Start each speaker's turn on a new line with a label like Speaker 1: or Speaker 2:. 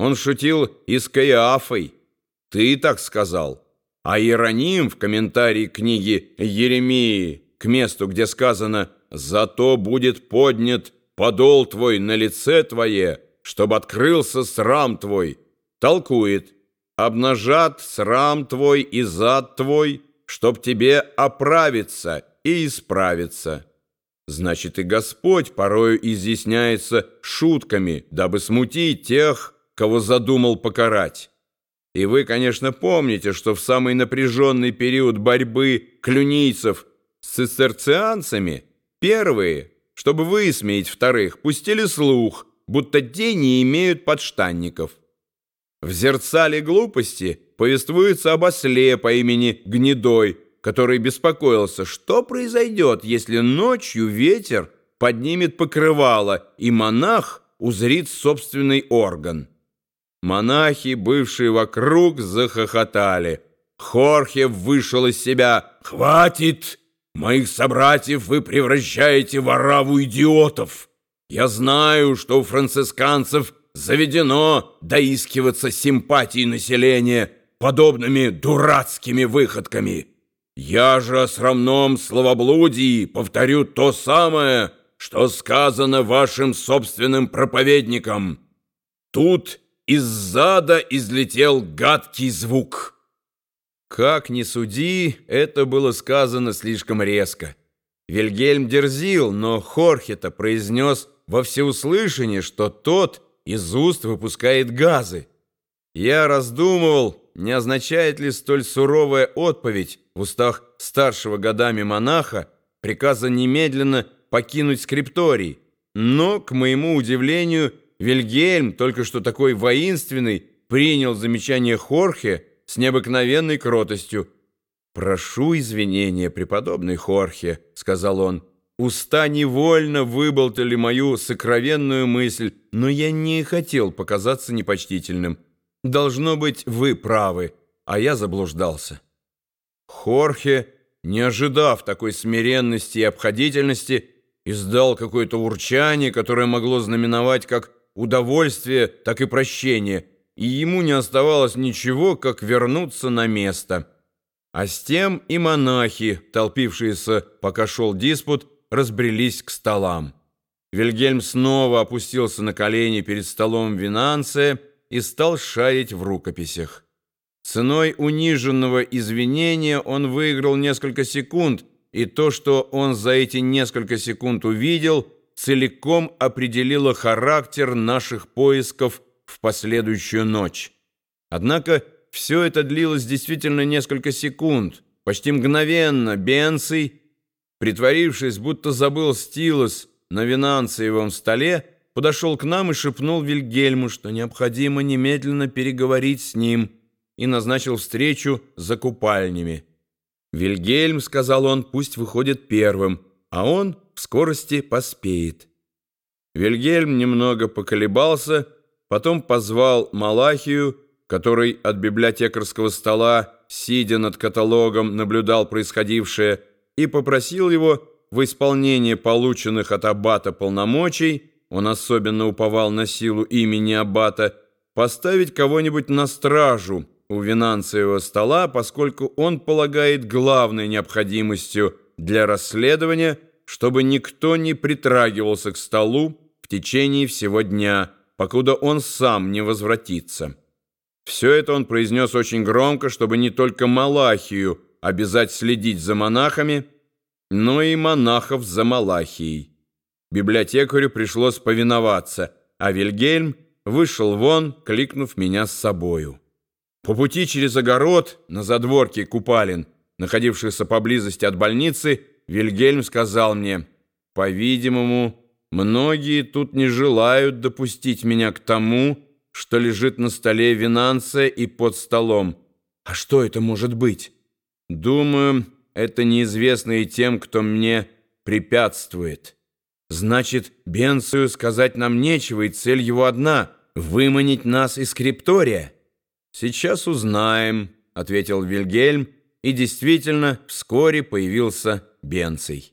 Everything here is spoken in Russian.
Speaker 1: Он шутил и с Каиафой. Ты так сказал. А Иероним в комментарии книги Еремии к месту, где сказано «Зато будет поднят подол твой на лице твое, чтобы открылся срам твой», толкует «Обнажат срам твой и зад твой, чтоб тебе оправиться и исправиться». Значит, и Господь порою изъясняется шутками, дабы смутить тех, кого задумал покарать. И вы, конечно, помните, что в самый напряженный период борьбы клюнийцев с цистерцианцами первые, чтобы высмеять вторых, пустили слух, будто те не имеют подштанников. В «Зерцале глупости» повествуется об осле по имени Гнедой, который беспокоился, что произойдет, если ночью ветер поднимет покрывало, и монах узрит собственный орган. Монахи, бывшие вокруг, захохотали. Хорхе вышел из себя. «Хватит! Моих собратьев вы превращаете в ораву идиотов! Я знаю, что у францисканцев заведено доискиваться симпатии населения подобными дурацкими выходками». Я же о срамном словоблудии повторю то самое, что сказано вашим собственным проповедникам. Тут из зада излетел гадкий звук. Как ни суди, это было сказано слишком резко. Вильгельм дерзил, но Хорхета произнес во всеуслышание, что тот из уст выпускает газы. Я раздумывал, не означает ли столь суровая отповедь в устах старшего годами монаха приказа немедленно покинуть скрипторий. Но, к моему удивлению, Вильгельм, только что такой воинственный, принял замечание Хорхе с необыкновенной кротостью. «Прошу извинения, преподобный Хорхе», — сказал он. «Уста невольно выболтали мою сокровенную мысль, но я не хотел показаться непочтительным». Должно быть, вы правы, а я заблуждался. Хорхе, не ожидав такой смиренности и обходительности, издал какое-то урчание, которое могло знаменовать как удовольствие, так и прощение, и ему не оставалось ничего, как вернуться на место. А с тем и монахи, толпившиеся, пока шел диспут, разбрелись к столам. Вильгельм снова опустился на колени перед столом Винанция и стал шарить в рукописях. Ценой униженного извинения он выиграл несколько секунд, и то, что он за эти несколько секунд увидел, целиком определило характер наших поисков в последующую ночь. Однако все это длилось действительно несколько секунд. Почти мгновенно Бенций, притворившись, будто забыл стилус на винанциевом столе, подошел к нам и шепнул Вильгельму, что необходимо немедленно переговорить с ним, и назначил встречу за купальнями. «Вильгельм, — сказал он, — пусть выходит первым, а он в скорости поспеет». Вильгельм немного поколебался, потом позвал Малахию, который от библиотекарского стола, сидя над каталогом, наблюдал происходившее, и попросил его в исполнение полученных от аббата полномочий он особенно уповал на силу имени Аббата, поставить кого-нибудь на стражу у Винанциевого стола, поскольку он полагает главной необходимостью для расследования, чтобы никто не притрагивался к столу в течение всего дня, покуда он сам не возвратится. Все это он произнес очень громко, чтобы не только Малахию обязать следить за монахами, но и монахов за Малахией. Библиотекарю пришлось повиноваться, а Вильгельм вышел вон, кликнув меня с собою. По пути через огород на задворке купалин, находившийся поблизости от больницы, Вильгельм сказал мне, «По-видимому, многие тут не желают допустить меня к тому, что лежит на столе Винанция и под столом. А что это может быть? Думаю, это неизвестно и тем, кто мне препятствует». Значит, Бенцию сказать нам нечего, и цель его одна — выманить нас из криптория. Сейчас узнаем, — ответил Вильгельм, и действительно вскоре появился Бенций.